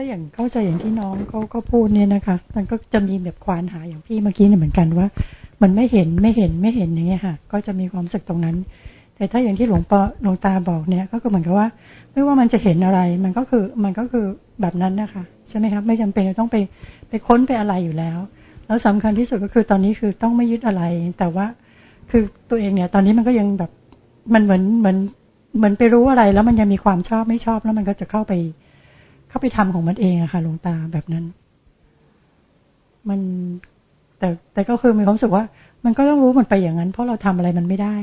ถ้าอย่างเข้าใจอย่างที่น้องเขาก็พูดเนี่ยนะคะ มันก็จะมีแบบควานหาอย่างพี่เมื่อกี้เนี่ยเหมือนกันว่า มันไม่เห็นไม่เห็นไม่เห็นอย่างเงี้ยค่ะ ก็จะมีความสึกตรงนั้น แต่ถ้าอย่างที่หลวงปอหลวงตาบอกเนี่ย ก็คือเหมือนกับว่า ไม่ว่ามันจะเห็นอะไร มันก็คือมันก็คือแบบนั้นนะคะใช่ไหมครับ ไม่จำเป็นจะต้องไปไปค้นไปอะไรอยู่แล้ว แล้วสำคัญที่สุดก็คือตอนนี้คือต้องไม่ยึดอะไร แต่ว่าคือตัวเองเนี่ย ตอนนี้มันก็ยังแบบมันเหมือนเหมือนเหมือนไปรู้อะไร แล้วมันยังมีความชอบไม่ชอบแล้วมันก็จะเข้าไป เข้าไปทำของมันเองอะค่ะหลวงตาแบบนั้น มันแต่แต่ก็คือมีความรู้สึกว่า มันก็ต้องรู้มันไปอย่างนั้น เพราะเราทำอะไรมันไม่ได้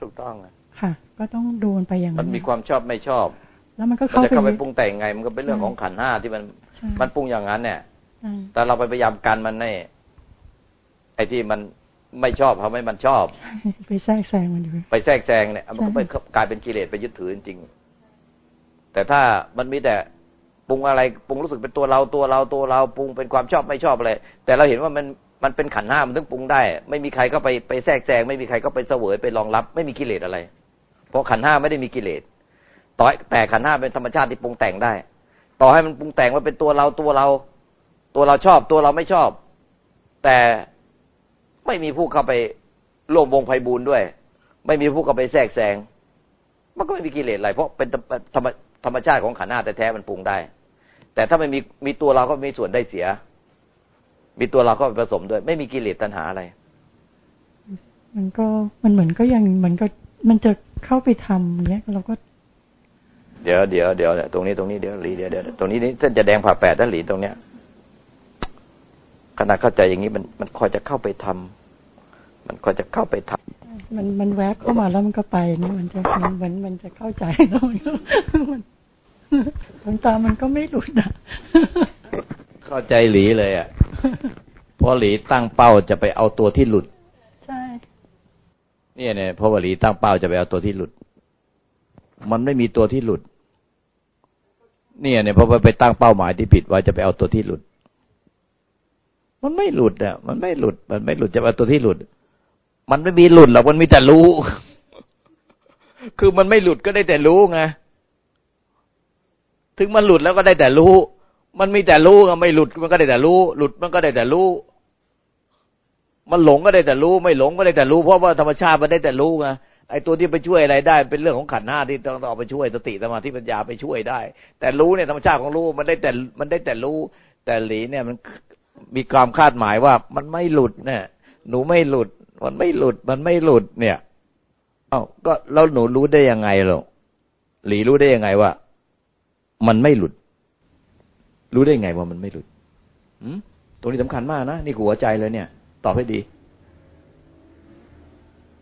ถูกต้องค่ะ ก็ต้องดูมันไปอย่างนั้นมันมีความชอบไม่ชอบ แล้วมันก็เข้าไปเข้าไปปรุงแต่งไง มันก็เป็นเรื่องของขันห้าที่มัน มันปรุงอย่างนั้นเนี่ยแต่เราไปพยายามกันมันในไอ้ที่มันไม่ชอบทำให้มันชอบ ไปแทรกแซงมันอยู่ไปแทรกแซงเนี่ยมันก็ไปกลายเป็นกิเลสไปยึดถือจริงแต่ถ้ามันมีแต่ ปรุงอะไรปรุงรู้สึกเป็นตัวเราตัวเราตัวเราปรุงเป็นความชอบไม่ชอบอะไรแต่เราเห็นว่ามันมันเป็นขันห้ามันต้งปรุงได้ ไม่มีใครก็ไปไปแทรกแซงไม่มีใครก็ไปเสวยไปรองรับ ไม่มีกิเลสอะไร เพราะขันห้าไม่ได้มีกิเลสต่อแต่ขันห้าเป็นธรรมชาติที่ปรุงแต่งได้ ต่อให้มันปรุงแต่งว่าเป็นตัวเราตัวเรา ตัวเราชอบตัวเราไม่ชอบ แต่ไม่มีผู้เข้าไปร่วมวงไพบูลด้วย ไม่มีผู้เข้าไปแทรกแซงมันก็ไม่มีกิเลสอะไรเพราะเป็นธรรม ธรรมชาติของขันธ์หน้าแต่แท้มันปรุงได้ แต่ถ้าไม่มีมีตัวเราก็มีส่วนได้เสีย มีตัวเราก็ผสมด้วย ไม่มีกิเลสตัณหาอะไร มันก็มันเหมือนก็ยังมันก็มันจะเข้าไปทำเนี้ยเราก็ เดี๋ยวเดี๋ยวเดี๋ยวตรงนี้ตรงนี้เดี๋ยวหลีเดี๋ยวเดี๋ยวตรงนี้นี่เส้นจะแดงผ่าแปดด้านหลีตรงเนี้ยขณะเข้าใจอย่างนี้มันมันคอยจะเข้าไปทำมันคอยจะเข้าไปทำมันมันแวบเข้ามาแล้วมันก็ไปนี่มันจะมันมันมันจะเข้าใจแล้วมัน ก็มันตามันก็ไม่หลุดอะ เข้าใจหลีเลยอะเพราะหลีตั้งเป้าจะไปเอาตัวที่หลุด ใช่ เนี่ยเนี่ยเพราะว่าหลีตั้งเป้าจะไปเอาตัวที่หลุด มันไม่มีตัวที่หลุด เนี่ยเนี่ยเพราะว่าไปตั้งเป้าหมายที่ผิดว่าจะไปเอาตัวที่หลุด มันไม่หลุดอะ มันไม่หลุด มันไม่หลุดจะเอาตัวที่หลุด มันไม่มีหลุดหรอกมันมีแต่รู้ คือมันไม่หลุดก็ได้แต่รู้ไง ถึงมันหลุดแล้วก็ได้แต่รู้ มันมีแต่รู้ไม่หลุดมันก็ได้แต่รู้ หลุดมันก็ได้แต่รู้ มันหลงก็ได้แต่รู้ ไม่หลงก็ได้แต่รู้ เพราะว่าธรรมชาติมันได้แต่รู้ไงไอ้ตัวที่ไปช่วยอะไรได้ เป็นเรื่องของขันห้าที่ต้องเอาไปช่วยสติสมาธิปัญญาไปช่วยได้ แต่รู้เนี่ยธรรมชาติของรู้มันได้แต่มันได้แต่รู้ แต่หลีเนี่ยมันมีความคาดหมายว่า มันไม่หลุดเนี่ย หนูไม่หลุด มันไม่หลุด มันไม่หลุดเนี่ย เอ้าก็แล้วหนูรู้ได้ยังไงหรอหลีรู้ได้ยังไงว่า มันไม่หลุด รู้ได้ไงว่ามันไม่หลุดอืมตรงนี้สำคัญมากนะ นี่หัวใจเลยเนี่ย ตอบให้ดี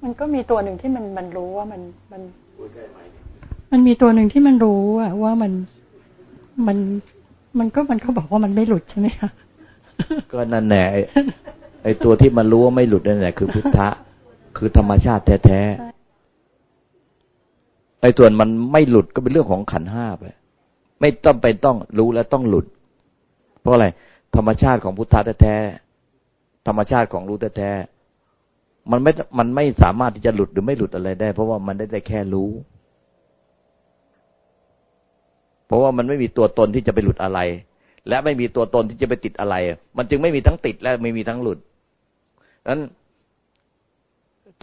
มันก็มีตัวหนึ่งที่มันมันรู้ว่ามันมัน มันมีตัวหนึ่งที่มันรู้อะว่ามันมันมันก็มันก็บอกว่ามันไม่หลุดใช่ไหมคะก็นั่นแหละไอ้ตัวที่มันรู้ว่าไม่หลุดนั่นแหละคือพุทธะคือธรรมชาติแท้ๆไอ้ส่วนมันไม่หลุดก็เป็นเรื่องของขันห้าไป ไม่ต้องไปต้องรู้แล้วต้องหลุด เพราะอะไร ธรรมชาติของพุทธะแท้ธรรมชาติของรู้แท้มันไม่ มันไม่สามารถที่จะหลุดหรือไม่หลุดอะไรได้ เพราะว่ามันได้แต่แค่รู้ เพราะว่ามันไม่มีตัวตนที่จะไปหลุดอะไร และไม่มีตัวตนที่จะไปติดอะไร มันจึงไม่มีทั้งติดและไม่มีทั้งหลุดนั้น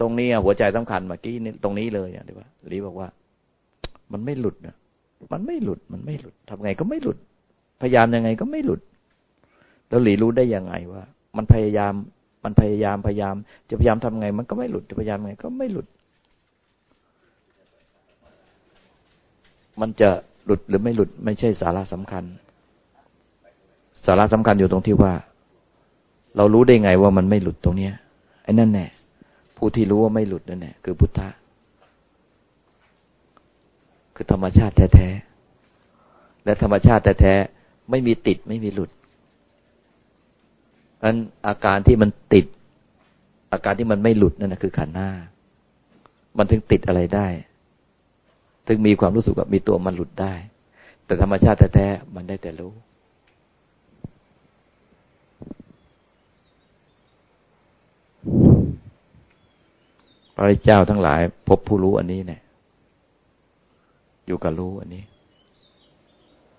ตรงนี้หัวใจสำคัญเมื่อกี้นี่ตรงนี้เลยอย่างที่ว่าลีบอกว่า มันไม่หลุดนะ มันไม่หลุด มันไม่หลุดทำไงก็ไม่หลุด พยายามยังไงก็ไม่หลุด แล้วหลีรู้ได้ยังไงว่า มันพยายาม มันพยายามพยายาม จะพยายามทำไง มันก็ไม่หลุด จะพยายามไงก็ไม่หลุด มันจะหลุดหรือไม่หลุด ไม่ใช่สาระสำคัญ สาระสำคัญอยู่ตรงที่ว่า เรารู้ได้ไงว่ามันไม่หลุดตรงเนี้ยไอ้นั่นแน่ผู้ที่รู้ว่าไม่หลุดนั่นแน่คือพุทธะ คือธรรมชาติแท้ๆ และธรรมชาติแท้ๆ ไม่มีติดไม่มีหลุดอันอาการที่มันติด อาการที่มันไม่หลุดนั่นนะคือขันธ์หน้า มันถึงติดอะไรได้ ถึงมีความรู้สึกว่ามีตัวมันหลุดได้ แต่ธรรมชาติแท้ๆ มันได้แต่รู้พระเจ้าทั้งหลาย พบผู้รู้อันนี้เนี่ย อยู่กับรู้อันนี้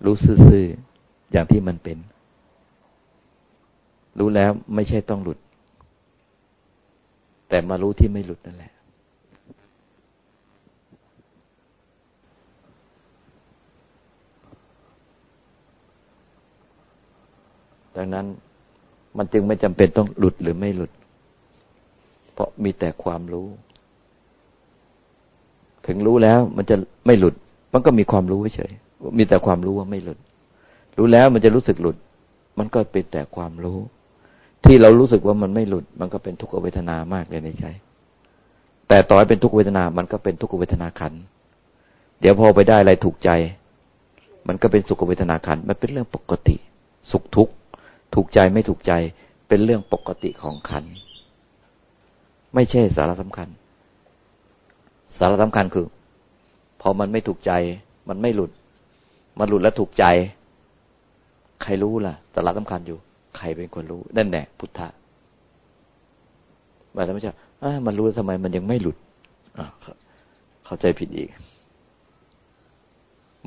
รู้ซื่อๆอย่างที่มันเป็น รู้แล้วไม่ใช่ต้องหลุด แต่มารู้ที่ไม่หลุดนั่นแหละ ดังนั้นมันจึงไม่จำเป็นต้องหลุดหรือไม่หลุด เพราะมีแต่ความรู้ ถึงรู้แล้วมันจะไม่หลุด มันก็มีความรู้เฉย มีแต่ความรู้ว่าไม่หลุด รู้แล้วมันจะรู้สึกหลุด มันก็เป็นแต่ความรู้ ที่เรารู้สึกว่ามันไม่หลุด มันก็เป็นทุกขเวทนามากเลยในใจ แต่ต่อให้เป็นทุกขเวทนา มันก็เป็นทุกขเวทนาขัน เดี๋ยวพอไปได้อะไรถูกใจ มันก็เป็นสุขเวทนาขัน มันเป็นเรื่องปกติ สุขทุกข์ ถูกใจไม่ถูกใจ เป็นเรื่องปกติของขัน ไม่ใช่สาระสำคัญ สาระสำคัญคือ พอมันไม่ถูกใจ มันไม่หลุด มันหลุดแล้วถูกใจ ใครรู้ล่ะสาระสำคัญอยู่ ใครเป็นคนรู้ นั่นแหละพุทธะหมายถึงไม่ใช่มันรู้ทำไมมันยังไม่หลุดเข้าใจผิดอีก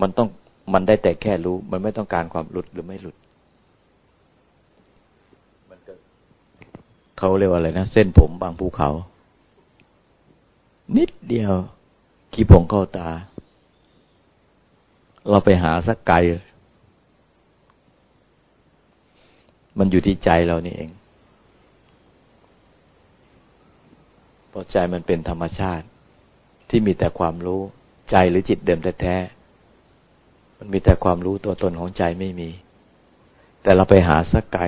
มันต้องมันได้แต่แค่รู้ มันไม่ต้องการความหลุดหรือไม่หลุดเขาเรียกว่าอะไรนะ เส้นผมบางภูเขา นิดเดียว ขี้ผงเข้าตา เราไปหาสักไกล มันอยู่ที่ใจเรานี่เองเพราะใจมันเป็นธรรมชาติ ที่มีแต่ความรู้ใจหรือจิตเดิมแท้ๆมันมีแต่ความรู้ตัวตนของใจไม่มี แต่เราไปหาสักไกล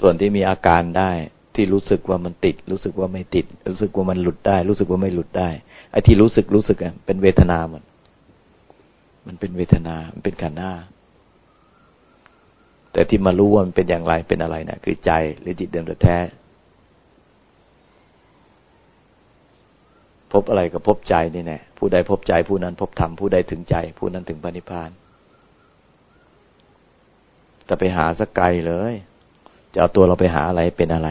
ส่วนที่มีอาการได้ ที่รู้สึกว่ามันติด รู้สึกว่าไม่ติด รู้สึกว่ามันหลุดได้ รู้สึกว่าไม่หลุดได้ไอ้ที่รู้สึกรู้สึกอะเป็นเวทนาหมดมันเป็นเวทนา มันเป็นขันธ์หน้าแต่ที่มารู้ว่ามันเป็นอย่างไรเป็นอะไรนะคือใจหรือจิตเดิมแท้พบอะไรก็พบใจนี่แน่ผู้ใดพบใจผู้นั้นพบธรรมผู้ใดถึงใจ ผู้นั้นถึงพระนิพพานแต่ไปหาสักไกลเลย จะเอาตัวเราไปหาอะไรเป็นอะไร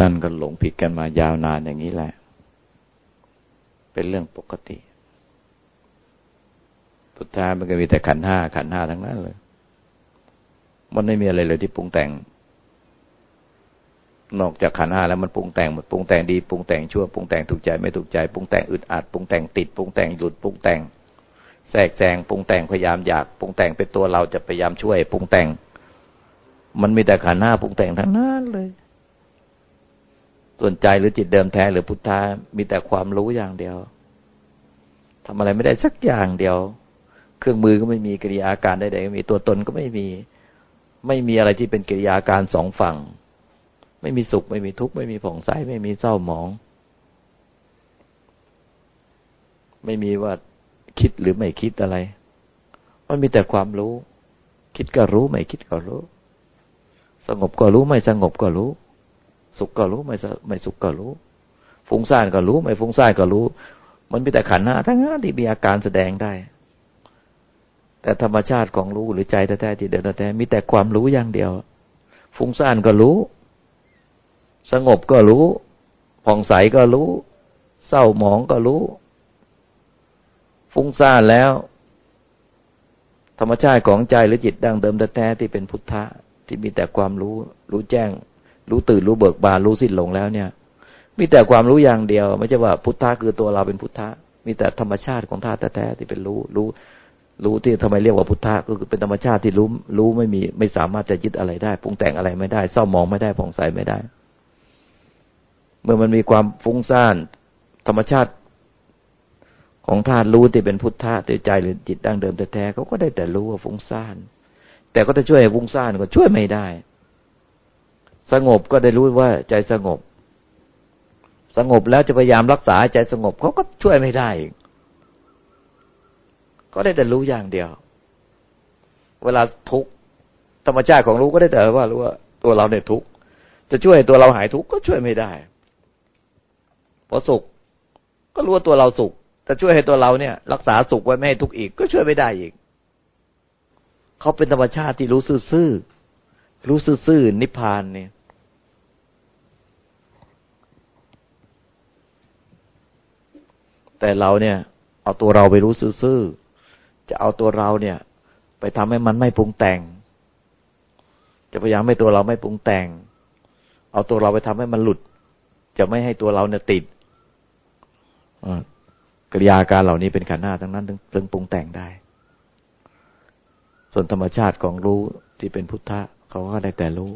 ท่านก็หลงผิดกันมายาวนานอย่างนี้แหละ เป็นเรื่องปกติพุทธามันก็มีแต่ขันห้าขันห้าทั้งนั้นเลย มันไม่มีอะไรเลยที่ปรุงแต่ง นอกจากขันห้าแล้วมันปรุงแต่งหมดปรุงแต่งดีปรุงแต่งชั่วปรุงแต่งถูกใจไม่ถูกใจปรุงแต่งอึดอัดปรุงแต่งติดปรุงแต่งหลุดปรุงแต่งแทรกแซงปรุงแต่งพยายามอยากปรุงแต่งเป็นตัวเราจะพยายามช่วยปรุงแต่ง มันมีแต่ขันห้าปรุงแต่งทั้งนั้นเลย ส่วนใจหรือจิตเดิมแท้หรือพุทธามีแต่ความรู้อย่างเดียวทำอะไรไม่ได้สักอย่างเดียว เครื่องมือก็ไม่มีกิริยาการใดๆก็มีตัวตนก็ไม่มี ไม่มีอะไรที่เป็นกิริยาการสองฝั่ง ไม่มีสุขไม่มีทุกข์ไม่มีผ่องใสไม่มีเศร้าหมอง ไม่มีว่าคิดหรือไม่คิดอะไร มันมีแต่ความรู้ คิดก็รู้ไม่คิดก็รู้ สงบก็รู้ไม่สงบก็รู้ สุขก็รู้ ไม่ไม่สุขก็รู้ ฟุ้งซ่านก็รู้ ไม่ฟุ้งซ่านก็รู้ มันมีแต่ขันธ์ห้าทั้งนั้นที่มีอาการแสดงได้ แต่ธรรมชาติของรู้หรือใจแท้ๆที่เดินแท้มีแต่ความรู้อย่างเดียว ฟุ้งซ่านก็รู้ สงบก็รู้ผ่องใสก็รู้ เศร้าหมองก็รู้ ฟุ้งซ่านแล้ว ธรรมชาติของใจหรือจิตดั้งเดิมแท้ๆที่เป็นพุทธะที่มีแต่ความรู้ รู้แจ้ง รู้ตื่นรู้เบิกบานรู้สิ้นหลงแล้วเนี่ย มีแต่ความรู้อย่างเดียว ไม่ใช่ว่าพุทธะคือตัวเราเป็นพุทธะ มีแต่ธรรมชาติของธาตุแท้ที่เป็นรู้รู้ รู้ที่ทำไมเรียกว่าพุทธะก็คือเป็นธรรมชาติที่รู้รู้ไม่มีไม่สามารถจะยึดอะไรได้ปรุงแต่งอะไรไม่ได้เศร้ามองไม่ได้ผ่องใสไม่ได้ เมื่อมันมีความฟุ้งซ่าน ธรรมชาติของธาตุรู้ที่เป็นพุทธะแต่ใจหรือจิตดั้งเดิมแท้ๆเขาก็ได้แต่รู้ว่าฟุ้งซ่าน แต่ก็จะช่วยฟุ้งซ่านก็ช่วยไม่ได้ สงบก็ได้รู้ว่าใจสงบ สงบแล้วจะพยายามรักษาใจสงบเขาก็ช่วยไม่ได้ ก็ได้แต่รู้อย่างเดียว เวลาทุกข์ธรรมชาติของรู้ก็ได้แต่ว่ารู้ว่าตัวเราเนี่ยทุกข์จะช่วยตัวเราหายทุกข์ก็ช่วยไม่ได้พอสุข ก็รู้ว่าตัวเราสุขแต่ช่วยให้ตัวเราเนี่ย รักษาสุขไว้ไม่ให้ทุกข์อีก ก็ช่วยไม่ได้อีกเขาเป็นธรรมชาติที่รู้ซื่อๆรู้ซื่อๆนิพพานเนี่ย แต่เราเนี่ย เอาตัวเราไปรู้ซื่อๆจะเอาตัวเราเนี่ย ไปทำให้มันไม่ปรุงแต่ง จะพยายามให้ตัวเราไม่ปรุงแต่ง เอาตัวเราไปทำให้มันหลุด จะไม่ให้ตัวเราเนี่ยติดกิริยาการเหล่านี้เป็นขันธ์หน้าทั้งนั้นถึงปรุงแต่งได้ ส่วนธรรมชาติของรู้ที่เป็นพุทธะเขาก็ได้แต่รู้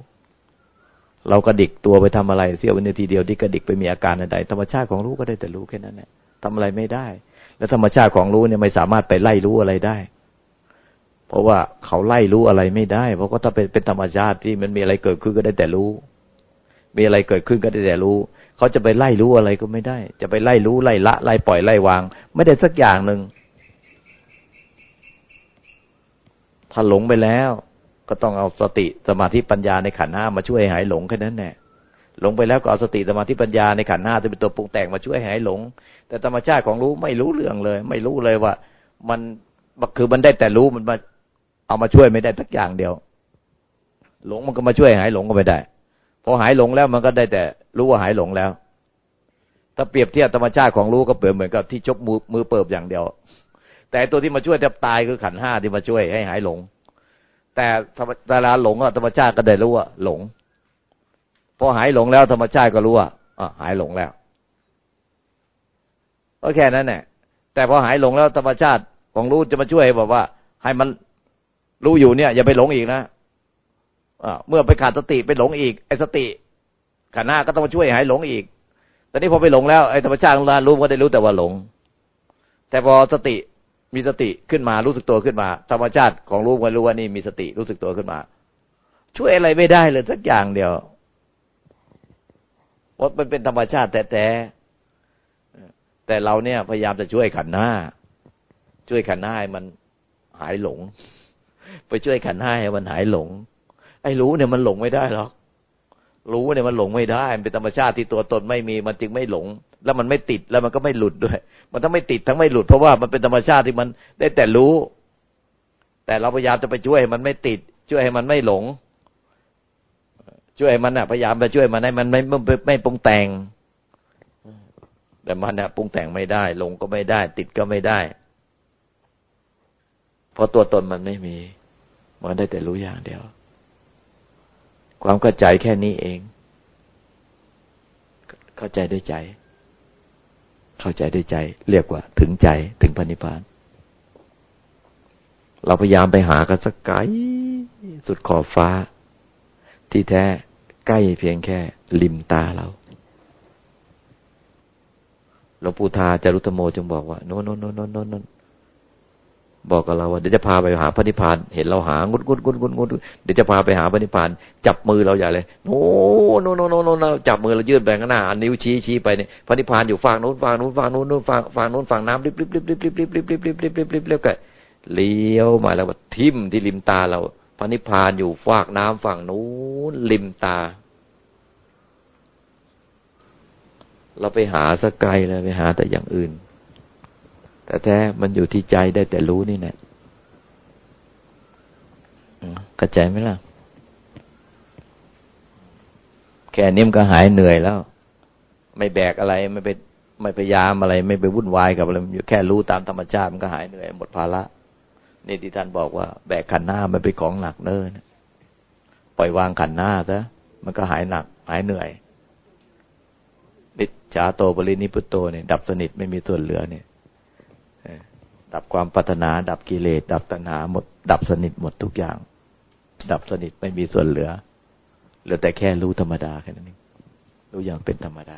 เรากระดิกตัวไปทำอะไรเสี้ยววินาทีเดียวที่กระดิกไปมีอาการใดธรรมชาติของรู้ก็ได้แต่รู้แค่นั้นแหละ ทำอะไรไม่ได้ และธรรมชาติของรู้เนี่ยไม่สามารถไปไล่รู้อะไรได้ เพราะว่าเขาไล่รู้อะไรไม่ได้ เพราะก็ถ้าเป็นเป็นธรรมชาติที่มันมีอะไรเกิดขึ้นก็ได้แต่รู้ มีอะไรเกิดขึ้นก็ได้แต่รู้ เขาจะไปไล่รู้อะไรก็ไม่ได้ จะไปไล่รู้ไล่ละไล่ปล่อยไล่วาง ไม่ได้สักอย่างหนึ่งถ้าหลงไปแล้ว ก็ต้องเอาสติสมาธิปัญญาในขันห้ามาช่วยหายหลงแค่นั้นแหละ หลงไปแล้วก็เอาสติสมาธิปัญญาในขันห้าจะเป็นตัวปรุงแต่งมาช่วยหายหลง แต่ธรรมชาติของรู้ไม่รู้เรื่องเลย ไม่รู้เลยว่า มันคือมันได้แต่รู้มันมาเอามาช่วยไม่ได้สักอย่างเดียว หลงมันก็มาช่วยหายหลงก็ไม่ได้พอหายหลงแล้วมันก็ได้แต่รู้ว่าหายหลงแล้ว ถ้าเปรียบเทียบธรรมชาติของรู้ก็เปรียบเหมือนกับที่ชกมือมือเปิบอย่างเดียว แต่ตัวที่มาช่วยแทบตายคือขันห้าที่มาช่วยให้หายหลง แต่เวลาหลงธรรมชาติก็ได้รู้ว่าหลง พอหายหลงแล้วธรรมชาติก็รู้ว่าอ่หายหลงแล้วก็แค่นั้นแหละแต่พอหายหลงแล้วธรรมชาติของรู้จะมาช่วยบอกว่า ให้มันรู้อยู่เนี่ย อย่าไปหลงอีกนะเมื่อไปขาดสติไปหลงอีกไอ้สติขันห้าก็ต้องมาช่วยหายหลงอีก ตอนนี้พอไปหลงแล้วไอ้ธรรมชาติของเรารู้ก็ได้รู้แต่ว่าหลง แต่พอสติมีสติขึ้นมารู้สึกตัวขึ้นมา ธรรมชาติของรู้ก็รู้ว่านี่มีสติรู้สึกตัวขึ้นมา ช่วยอะไรไม่ได้เลยสักอย่างเดียว เพราะมันเป็นธรรมชาติแต่แต่แต่เราเนี่ยพยายามจะช่วยขันห้าช่วยขันห้าให้มันหายหลง ไปช่วยขันห้าให้มันหายหลง ไอ้รู้เนี่ยมันหลงไม่ได้หรอกรู้เนี่ยมันหลงไม่ได้ มันเป็นธรรมชาติที่ตัวตนไม่มีมันจึงไม่หลง แล้วมันไม่ติดแล้วมันก็ไม่หลุดด้วย มันทั้งไม่ติดทั้งไม่หลุดเพราะว่ามันเป็นธรรมชาติที่มันได้แต่รู้ แต่เราพยายามจะไปช่วยให้มันไม่ติด ช่วยให้มันไม่หลง ช่วยมันอะพยายามไปช่วยมันให้มันไม่ไม่ไม่ปรุงแต่ง แต่มันเนี่ยปรุงแต่งไม่ได้หลงก็ไม่ได้ ติดก็ไม่ได้เพราะตัวตนมันไม่มี มันได้แต่รู้อย่างเดียว ความเข้าใจแค่นี้เอง เข้าใจด้วยใจ เข้าใจด้วยใจ เรียกว่า ถึงใจถึงพันิพาน เราพยายามไปหากันสักไกลสุดขอบฟ้า ที่แท้ใกล้เพียงแค่ริมตาเรา หลวงปู่ทาจารุตโมจึงบอกว่า โน่นโน่นโน่นโน่นโน่นบอกกับเราว่าเดี๋ยวจะพาไปหาพระนิพพาน เห็นเราหางุดงุดงุดงุดงุดเดี๋ยวจะพาไปหาพระนิพพาน จับมือเราใหญ่เลยโอ้โนโนโนโนโนจับมือเรายื่นไปข้างหน้านิ้วชี้ชี้ไปเนี่ยพระนิพพานอยู่ฝั่งโน้นฝั่งโน้นฝั่งนู้นนู้นฝั่งฝั่งนู้นฝั่งน้ำริบริบริบริบริบริบริบริบริบริบริบริบริบก็เลี้ยวมาแล้วทิ่มที่ริมตาเรา พระนิพพานอยู่ฝากน้ำฝั่งนู้นริมตา เราไปหาสกไกลเลยไปหาแต่อย่างอื่น แต่แท้มันอยู่ที่ใจได้แต่รู้นี่แหละเข้าใจไหมล่ะ แค่นี้มันก็หายเหนื่อยแล้ว ไม่แบกอะไรไม่ไปไม่พยายามอะไร ไม่ไปวุ่นวายกับอะไรอยู่แค่รู้ตามธรรมชาติมันก็หายเหนื่อยหมดภาระ นี่ที่ท่านบอกว่า แบกขันหน้ามันเป็นของหนักเนินปล่อยวางขันหน้าซะมันก็หายหนัก หายเหนื่อยนิจฉาโตบริณิพุตโตเนี่ยดับสนิทไม่มีส่วนเหลือเนี่ยดับความปรารถนา ดับกิเลสดับตัณหาหมด ดับสนิทหมดทุกอย่าง ดับสนิทไม่มีส่วนเหลือเหลือแต่แค่รู้ธรรมดาแค่นั้นเองรู้อย่างเป็นธรรมดา